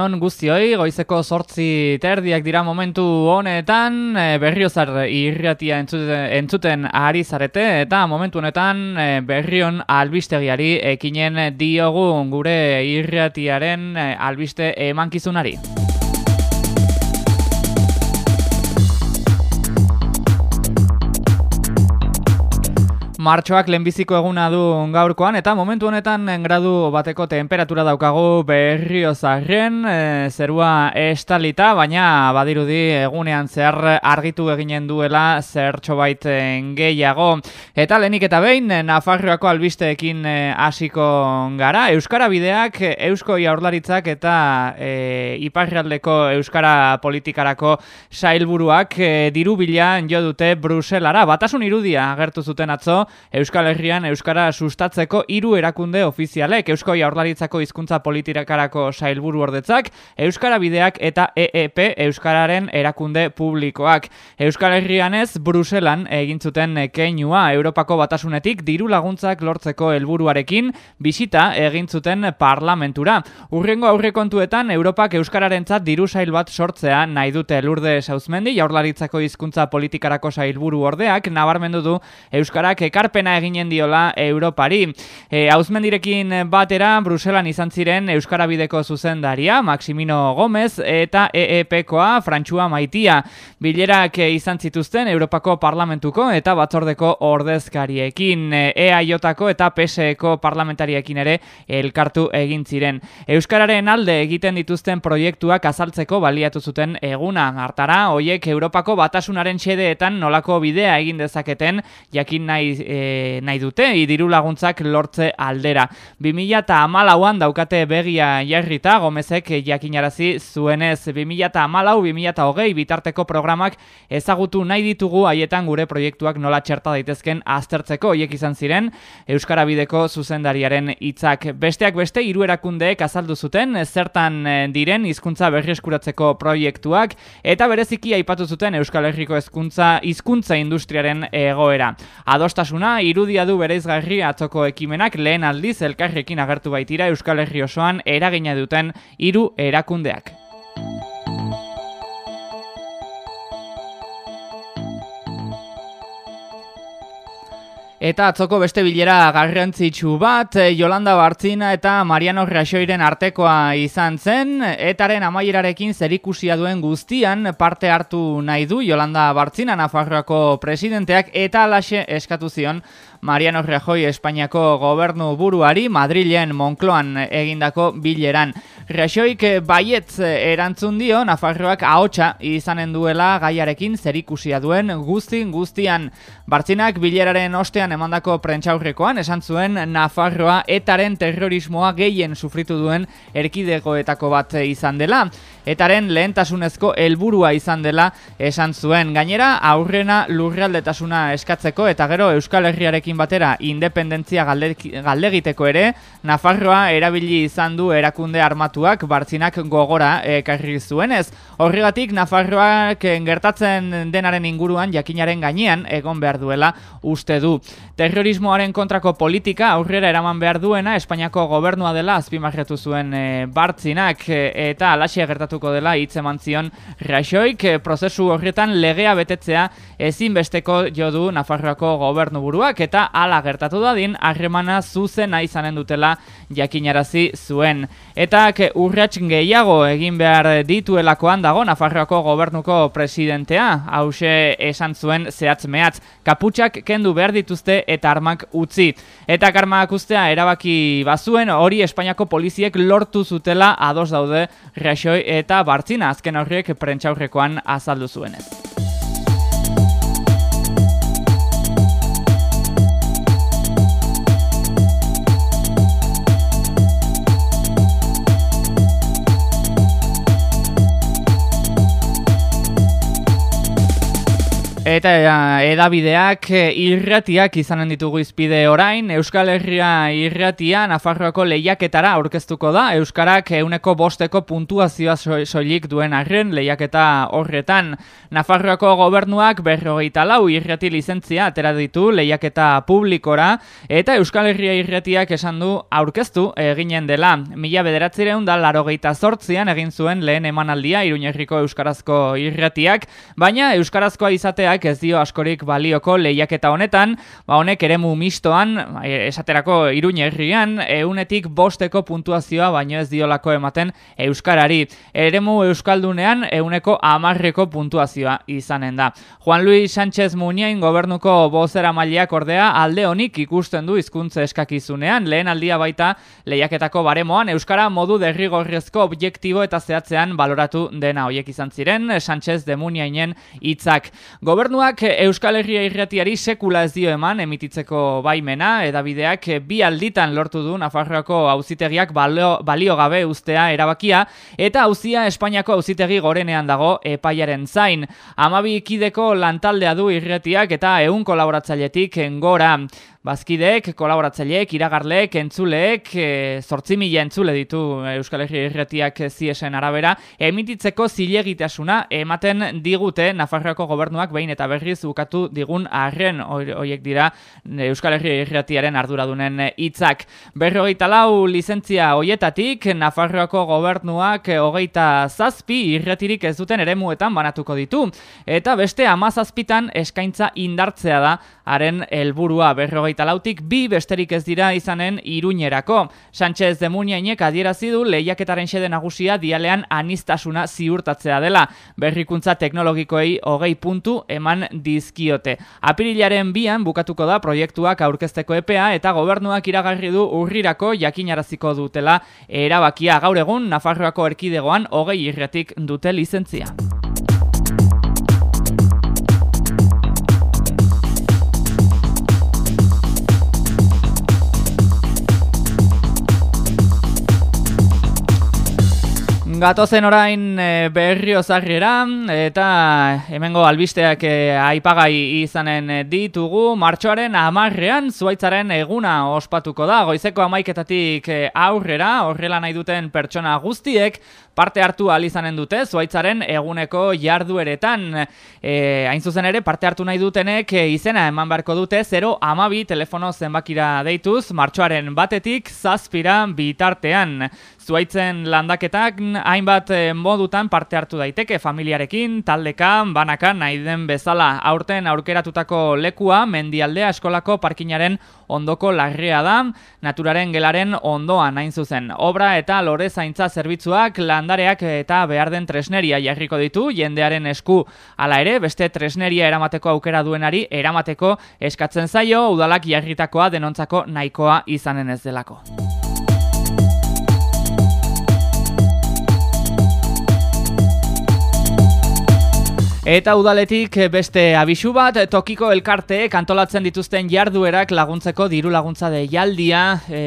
egunon guztioi, goizeko sortzi terdiak dira momentu honetan, e, berriozar irratia entzuten, entzuten ari zarete, eta momentu honetan e, berrion albistegiari ekinen diogu gure irratiaren e, albiste emankizunari. Martxoak lehenbiziko eguna du gaurkoan eta momentu honetan gradu bateko temperatura daukagu berriozarren e, zerua estalita, baina badirudi egunean zehar argitu eginen duela zertxo baiten gehiago. Eta lehenik eta behin, Nafarroako albisteekin hasiko gara. Euskara bideak, Eusko Jaurlaritzak eta e, Iparraldeko Euskara politikarako sailburuak e, diru bilan jo dute Bruselara. Batasun irudia agertu zuten atzo, Euskal Herrian Euskara sustatzeko hiru erakunde ofizialek, Eusko Jaurlaritzako hizkuntza politikarako sailburu ordetzak, Euskara bideak eta EEP Euskararen erakunde publikoak. Euskal Herrian ez Bruselan egin zuten keinua Europako batasunetik diru laguntzak lortzeko helburuarekin bisita egin zuten parlamentura. Urrengo aurrekontuetan Europak Euskararentzat diru sail bat sortzea nahi dute Lurde Sauzmendi Jaurlaritzako hizkuntza politikarako sailburu ordeak nabarmendu du Euskarak ekarpena eginen diola Europari. E, Hauzmendirekin batera Bruselan izan ziren Euskara Bideko zuzendaria, Maximino Gomez eta EEPkoa Frantzua Maitia. Bilerak izan zituzten Europako Parlamentuko eta Batzordeko ordezkariekin EAJko eta PSEko parlamentariekin ere elkartu egin ziren. Euskararen alde egiten dituzten proiektuak azaltzeko baliatu zuten eguna hartara, hoiek Europako batasunaren xedeetan nolako bidea egin dezaketen jakin nahi e, nahi dute, idiru laguntzak lortze aldera. 2000 eta amalauan daukate begia jarrita, gomezek jakinarazi zuenez 2000 eta amalau, 2000 eta hogei bitarteko programak ezagutu nahi ditugu haietan gure proiektuak nola txerta daitezken aztertzeko hiek izan ziren Euskara Bideko zuzendariaren hitzak Besteak beste, hiru erakundeek azaldu zuten, zertan e, diren hizkuntza berri eskuratzeko proiektuak, eta bereziki aipatu zuten Euskal Herriko hezkuntza hizkuntza industriaren egoera. Adostasuna irudia du bereizgarri atzoko ekimenak lehen aldiz elkarrekin agertu baitira Euskal Herri osoan eragina duten hiru erakundeak. Eta atzoko beste bilera garrantzitsu bat, eh, Jolanda Bartzina eta Mariano Raxoiren artekoa izan zen, etaren amaierarekin zerikusia duen guztian parte hartu nahi du Jolanda Bartzina Nafarroako presidenteak eta alaxe eskatu zion Mariano Rajoy Espainiako gobernu buruari Madrilen Moncloan egindako bileran. Rajoyk baietz erantzun dio Nafarroak ahotsa izanen duela gaiarekin zerikusia duen guztin guztian. Bartzinak bileraren ostean emandako prentxaurrekoan esan zuen Nafarroa etaren terrorismoa gehien sufritu duen erkidegoetako bat izan dela. Etaren lehentasunezko helburua izan dela esan zuen. Gainera aurrena lurraldetasuna eskatzeko eta gero Euskal Herriarekin batera independentzia galdegiteko ere, Nafarroa erabili izan du erakunde armatuak bartzinak gogora ekarri zuenez. Horregatik Nafarroak gertatzen denaren inguruan jakinaren gainean egon behar duela uste du. Terrorismoaren kontrako politika aurrera eraman behar duena Espainiako gobernua dela azpimarretu zuen e, bartzinak e, eta alaxia gertatuko dela hitz eman zion Raixoik e, prozesu horretan legea betetzea ezinbesteko jo du Nafarroako gobernu buruak eta hala gertatu dadin harremana zuzena izanen dutela jakinarazi zuen. Eta urrats gehiago egin behar dituelakoan dago Nafarroako gobernuko presidentea, hause esan zuen zehatz mehatz kaputxak kendu behar dituzte eta armak utzi. Eta karmak ustea erabaki bazuen hori Espainiako poliziek lortu zutela ados daude Raxoi eta Bartzina azken horriek prentxaurrekoan azaldu zuenez. Eta edabideak eh, irratiak izanen ditugu izpide orain, Euskal Herria irratia Nafarroako lehiaketara aurkeztuko da, Euskarak euneko bosteko puntuazioa soilik duen arren lehiaketa horretan. Nafarroako gobernuak berrogeita lau irrati lizentzia atera ditu lehiaketa publikora, eta Euskal Herria irratiak esan du aurkeztu eginen dela. Mila bederatzireun da larogeita zortzian egin zuen lehen emanaldia Iruñerriko Euskarazko irratiak, baina Euskarazkoa izatea ez dio askorik balioko lehiaketa honetan, ba honek eremu mistoan, e, esaterako iruñerrian, eunetik bosteko puntuazioa baino ez diolako ematen euskarari. Eremu euskaldunean euneko amarreko puntuazioa izanen da. Juan Luis Sánchez Muniain gobernuko bozera maileak ordea alde honik ikusten du hizkuntza eskakizunean, lehen aldia baita lehiaketako baremoan, euskara modu derrigorrezko objektibo eta zehatzean baloratu dena hoiek izan ziren, Sánchez de Muniainen hitzak. Gobernuak Euskal Herria irratiari sekula ez dio eman emititzeko baimena, edabideak bi alditan lortu du Nafarroako auzitegiak balio, balio gabe ustea erabakia, eta auzia Espainiako auzitegi gorenean dago epaiaren zain. Amabi ikideko lantaldea du irratiak eta eun kolaboratzailetik engora. Bazkideek, kolaboratzaileek, iragarleek, entzuleek, e, mila entzule ditu Euskal Herri Erretiak ziesen arabera, emititzeko zilegitasuna ematen digute Nafarroako gobernuak behin eta berriz ukatu digun arren horiek dira Euskal Herri Erretiaren arduradunen hitzak. Berrogeita lau lizentzia hoietatik, Nafarroako gobernuak hogeita zazpi irretirik ez duten eremuetan banatuko ditu. Eta beste amazazpitan eskaintza indartzea da haren helburua berrogeita lautik bi besterik ez dira izanen iruñerako. Sánchez de Muniainek adierazi du lehiaketaren xede nagusia dialean anistasuna ziurtatzea dela. Berrikuntza teknologikoei hogei puntu eman dizkiote. Apirilaren bian bukatuko da proiektuak aurkezteko epea eta gobernuak iragarri du urrirako jakinaraziko dutela erabakia gaur egun Nafarroako erkidegoan hogei irretik dute lizentzia. Gatozen orain e, berrio eta hemengo albisteak e, aipagai izanen ditugu. Martxoaren amarrean zuaitzaren eguna ospatuko da. Goizeko amaiketatik aurrera, horrela nahi duten pertsona guztiek, parte hartu izanen dute zuaitzaren eguneko jardueretan. E, hain zuzen ere, parte hartu nahi dutenek izena eman beharko dute 0 amabi telefono zenbakira deituz, martxoaren batetik zazpira bitartean. Zuaitzen landaketak hainbat eh, modutan parte hartu daiteke familiarekin, taldekan, banakan, nahi den bezala. Aurten aurkeratutako lekua, mendialdea eskolako parkinaren ondoko larrea da, naturaren gelaren ondoan hain zuzen. Obra eta lore zaintza zerbitzuak landareak eta behar den tresneria jarriko ditu, jendearen esku ala ere, beste tresneria eramateko aukera duenari eramateko eskatzen zaio, udalak jarritakoa denontzako nahikoa izanen ez delako. Eta udaletik beste abisu bat, tokiko elkarteek antolatzen dituzten jarduerak laguntzeko diru laguntza deialdia e,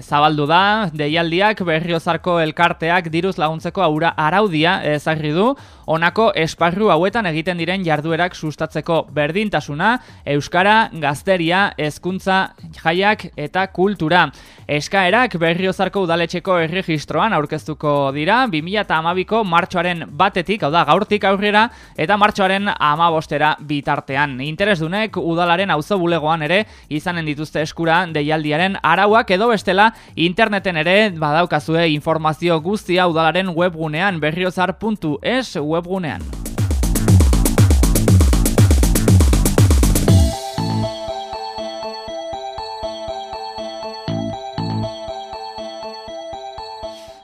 zabaldu da. Deialdiak berriozarko elkarteak diruz laguntzeko aura araudia ezagri du. Honako esparru hauetan egiten diren jarduerak sustatzeko berdintasuna, euskara, gazteria, hezkuntza, jaiak eta kultura. Eskaerak berriozarko udaletxeko erregistroan aurkeztuko dira, 2008ko martxoaren batetik, hau da, gaurtik aurrera, eta martxoaren amabostera bitartean. Interesdunek udalaren auzo bulegoan ere izanen dituzte eskura deialdiaren arauak edo bestela interneten ere badaukazue informazio guztia udalaren webgunean berriozar.es webgunean.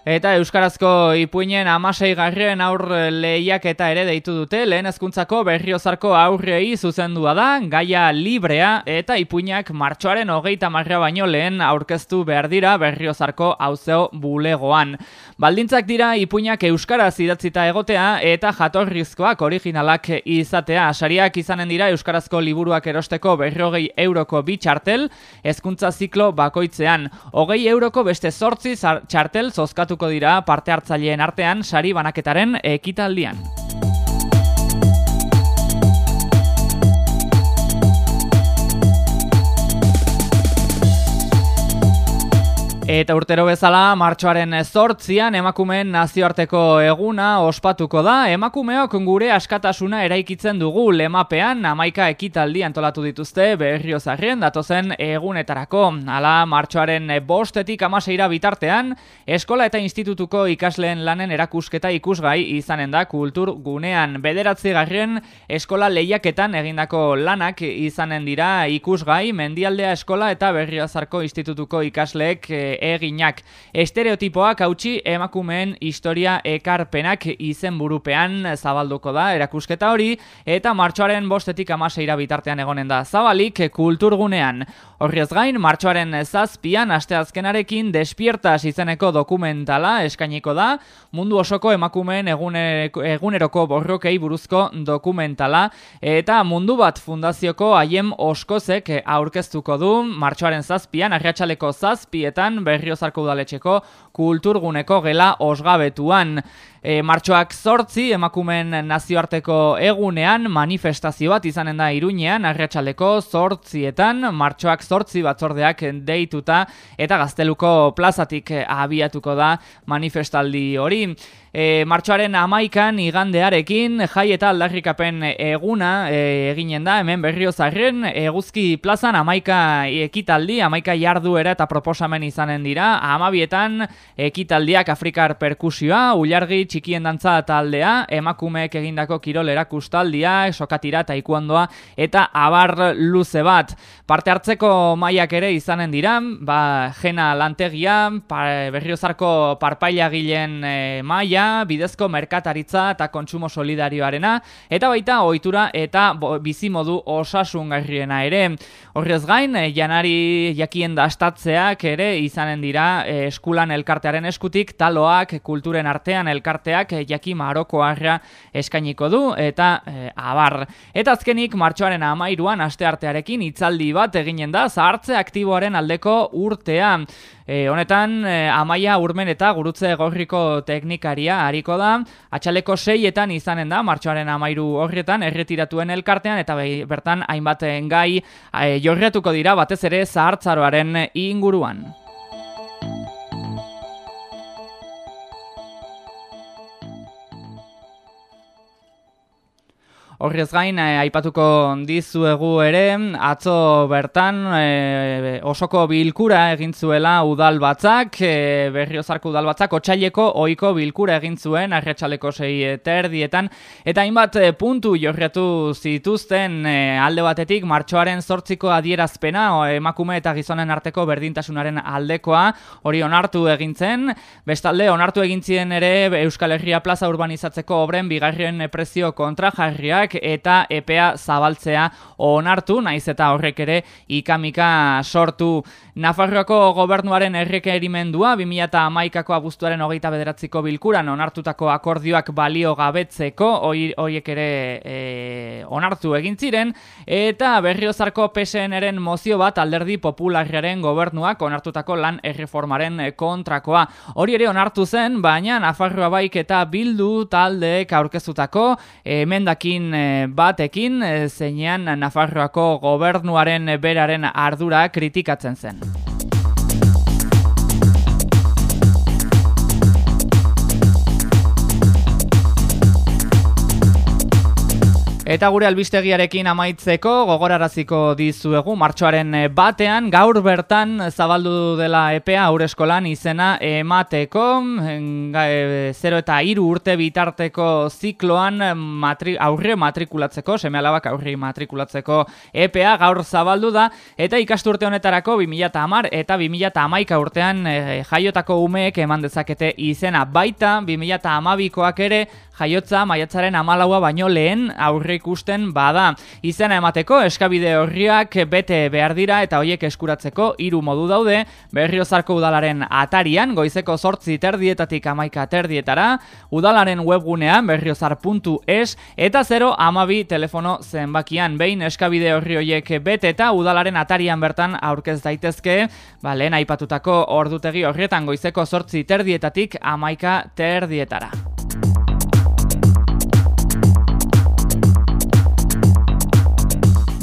Eta Euskarazko ipuinen amasei garren aur lehiak eta ere deitu dute, lehen ezkuntzako berriozarko aurrei zuzendua da, gaia librea eta ipuinak martxoaren hogeita marra baino lehen aurkeztu behar dira berriozarko hauzeo bulegoan. Baldintzak dira ipuinak Euskaraz idatzita egotea eta jatorrizkoak originalak izatea. Asariak izanen dira Euskarazko liburuak erosteko berrogei euroko bi txartel, ezkuntza ziklo bakoitzean. Hogei euroko beste sortzi txartel zozkatu dira parte hartzaileen artean sari banaketaren ekitaldian. Eta urtero bezala, martxoaren zortzian emakumeen nazioarteko eguna ospatuko da. Emakumeok gure askatasuna eraikitzen dugu lemapean, amaika ekitaldi antolatu dituzte berriozarrien datozen egunetarako. Hala, martxoaren bostetik amaseira bitartean, eskola eta institutuko ikasleen lanen erakusketa ikusgai izanen da kultur gunean. Bederatzi garrien eskola lehiaketan egindako lanak izanen dira ikusgai, mendialdea eskola eta berriozarko institutuko ikasleek eginak. Estereotipoak hautsi emakumeen historia ekarpenak izenburupean zabalduko da erakusketa hori eta martxoaren bostetik amaseira bitartean egonen da zabalik kulturgunean. Horriez gain, martxoaren zazpian asteazkenarekin despiertas izeneko dokumentala eskainiko da, mundu osoko emakumeen eguneroko borrokei buruzko dokumentala. Eta mundu bat fundazioko haiem oskozek aurkeztuko du. Martxoaren zazpian, arriatxaleko zazpietan berriozarko udaletxeko kulturguneko gela osgabetuan. E, martxoak zortzi emakumen nazioarteko egunean manifestazio bat izanen da iruñean, arretxaleko zortzietan, martxoak zortzi batzordeak deituta eta gazteluko plazatik abiatuko da manifestaldi hori. E, martxoaren amaikan igandearekin jai eta aldarrikapen eguna e, eginen da, hemen berriozarren, eguzki plazan amaika ekitaldi, amaika jarduera eta proposamen izanen dira, amabietan ekitaldiak Afrikar perkusioa, ulargi txikien dantza taldea, emakumeek egindako kirolera kustaldia, sokatira eta ikuandoa, eta abar luze bat. Parte hartzeko maiak ere izanen dira, ba, jena lantegia, pa, berriozarko parpaila gilen e, maia, bidezko merkataritza eta kontsumo solidarioarena, eta baita ohitura eta bizimodu osasungarriena ere. Horrez gain, eh, janari jakien dastatzeak ere izanen dira eh, eskulan elkartearen eskutik, taloak, kulturen artean elkarteak eh, jaki marokoarra eskainiko du, eta abar. Eta azkenik, martxoaren amairuan asteartearekin hitzaldi bat eginen da, zahartze aktiboaren aldeko urtea. E, honetan, e, amaia urmen eta gurutze gorriko teknikaria hariko da, atxaleko seietan izanen da, martxoaren amairu horretan, erretiratuen elkartean, eta bai, bertan hainbat gai e, jorretuko dira batez ere zahartzaroaren inguruan. Horrez gain, eh, aipatuko dizuegu ere, atzo bertan eh, osoko bilkura egin zuela udal batzak, eh, berriozarko udal batzak, otxaileko oiko bilkura egin zuen, arretxaleko sei terdietan, eta hainbat puntu jorretu zituzten eh, alde batetik, martxoaren zortziko adierazpena, o, emakume eta gizonen arteko berdintasunaren aldekoa, hori onartu egintzen, bestalde, onartu egintzien ere Euskal Herria plaza urbanizatzeko obren bigarrien prezio kontra jarriak, eta epea zabaltzea onartu, naiz eta horrek ere ikamika sortu. Nafarroako gobernuaren erreke erimendua, 2008ako abuztuaren hogeita bederatziko bilkuran onartutako akordioak balio gabetzeko, horiek ere e, onartu egin ziren, eta berriozarko PSN-eren mozio bat alderdi popularriaren gobernuak onartutako lan erreformaren kontrakoa. Hori ere onartu zen, baina Nafarroa baik eta bildu taldeek aurkezutako emendakin batekin eh, zeinean Nafarroako gobernuaren beraren ardura kritikatzen zen. Eta gure albistegiarekin amaitzeko gogoraraziko dizuegu martxoaren eh, batean gaur bertan zabaldu dela EPA aurre eskolan izena emateko 0 eh, eta 3 urte bitarteko zikloan matri, aurre matrikulatzeko seme alabak aurre matrikulatzeko EPA gaur zabaldu da eta ikasturte honetarako 2010 eta 2011 urtean e, jaiotako umeek eman dezakete izena. Baita 2012koak ere jaiotza maiatzaren amalaua baino lehen aurre ikusten bada. Izena emateko eskabide horriak bete behar dira eta hoiek eskuratzeko hiru modu daude berriozarko udalaren atarian goizeko sortzi terdietatik amaika terdietara, udalaren webgunean berriozar.es eta 0 amabi telefono zenbakian behin eskabide horri hoiek bete eta udalaren atarian bertan aurkez daitezke, ba, lehen aipatutako ordutegi horrietan goizeko sortzi terdietatik amaika terdietara.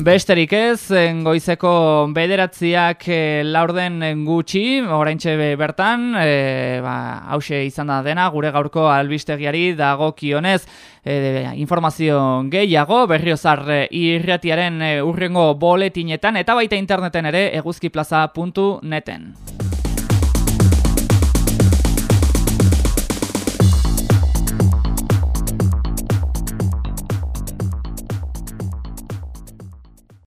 Besterik ez, goizeko bederatziak e, laurden gutxi, oraintxe bertan, e, ba, hause izan da dena, gure gaurko albistegiari dago kionez e, informazio gehiago, berriozar irratiaren urrengo boletinetan, eta baita interneten ere eguzkiplaza.neten.